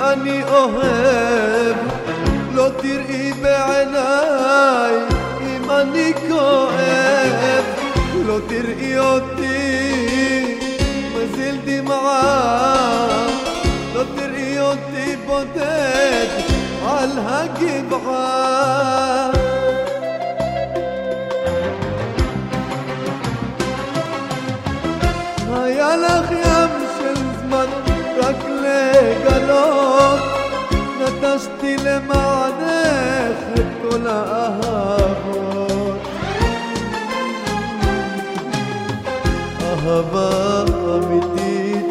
أني أهب لو ترقي بعيناي إيماني كائب لو ترقي أوتي ما زلتي معاك. لو ترقي قدي بودد عالهاجي بعاك خيام شل زمان ركلة جلال نتست لمعنى خدت لأهابات أهابا أمديت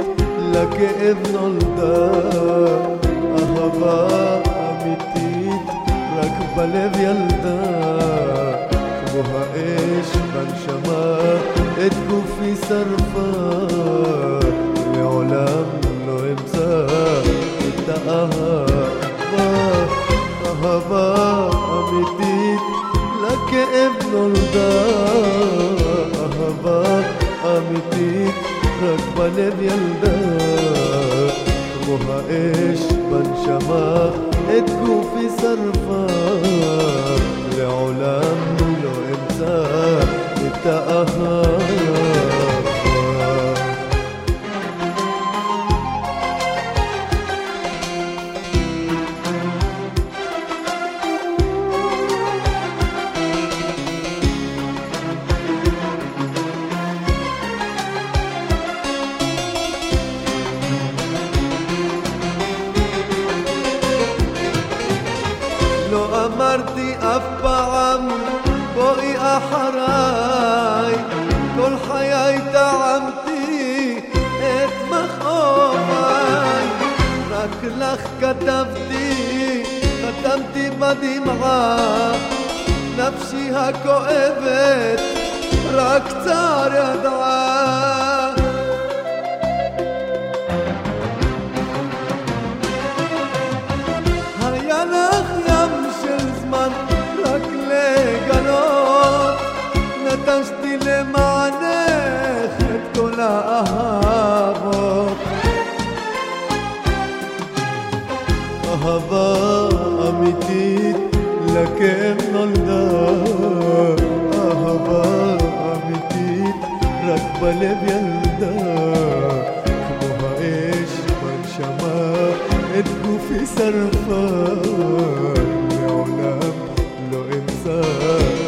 لك ابن الدار أهابا أمديت لك لب يلدا بها إيش بنشمات اتكو في صرفات العلام دقهر أهبا أمديد لك ابن الدار أهبا أمديد ركبة اليلدة رموها إيش بنشما اتكو في صرفة لعلام لو إمسا اتقهر לך כתבתי חתמתי בדמעה. נפשי הכואבת רק צער ידעה. היה לך ים למענך את כל האהבות النهار أهبا عمتين راكبة لبيلدا كموها إيش برشما إدقو في سرفا. العلام لو إمسا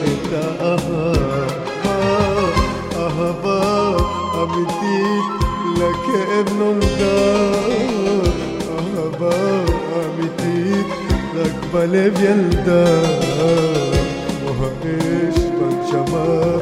إتا أها أهبا عمتين لك ابن الدار أهبا مقبل بيلدك وهقيش من شمال